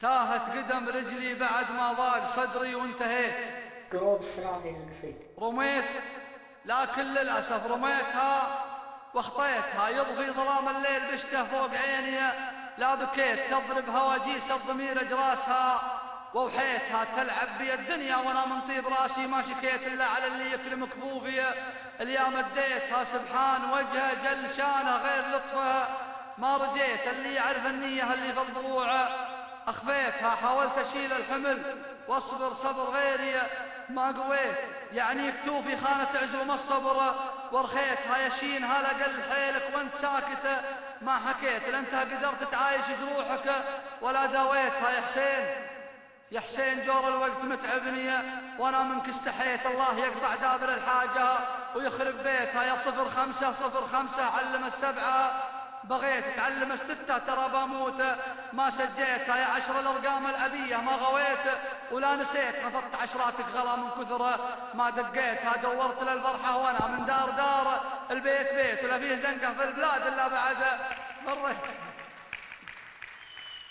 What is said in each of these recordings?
تاهت قدم رجلي بعد ما ضاق صدري وانتهيت. قروب سرابي القصيد رميت لكن للأسف رميتها واخطيتها. يضفي ظلام الليل بشته فوق عيني لا بكيت. تضرب هواجيس الضمير اجراسها ووحيتها. تلعب بي الدنيا وأنا من طيب راسي. ما شكيت إلا على اللي يكرم كفوفي اليا مديتها سبحان وجهه جل شانه غير لطفه. ما رجيت اللي يعرف النية اللي في الضلوع. أخفيتها حاولت أشيل الحمل. واصبر صبر غيري ما قويت. يعني كتوفي خانة عزوم الصبر. ورخيتها يشين هلا قل حيلك وانت ساكتة ما حكيت لانت قدرت تعايش جروحك ولا داويتها يا حسين. يا حسين جور الوقت متعبني وأنا منك استحيت. الله يقطع دابر الحاجة ويخرب بيتها. يا صفر خمسة صفر خمسة علم السبعة. بغيت اتعلم الستة ترى بموت. ما سجيتها يا عشر الأرقام الأبية ما غويت. ولا نسيت حفظت عشراتك غلا من كثر. ما دقيتها دورت للفرحة وأنا من دار دار. البيت بيت ولا فيه زنقة في البلاد إلا بعد. مريت.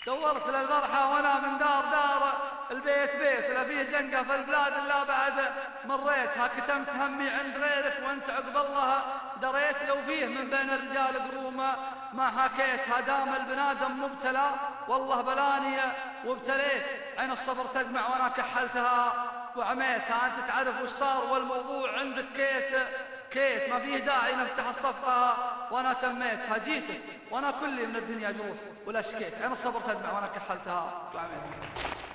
دورت للفرحة وأنا من دار دار. البيت بيت لا فيه زنقة في البلاد إلا بعد. مريتها كتمت همي عند غيرك وأنت عقب الله دريت لو فيه من بين الرجال قرومة. ما حكيتها دام البنادم مبتلى. والله بلاني وابتليت. عين الصبر تدمع وأنا كحلتها. وعميتها أنت تعرف وش صار والموضوع عندك كيت. كيت ما فيه داعي نفتح الصفها وأنا تميتها جيتك وأنا كلي من الدنيا جروح. ولا شكيت. عين الصبر تدمع وأنا كحلتها. وعميتها.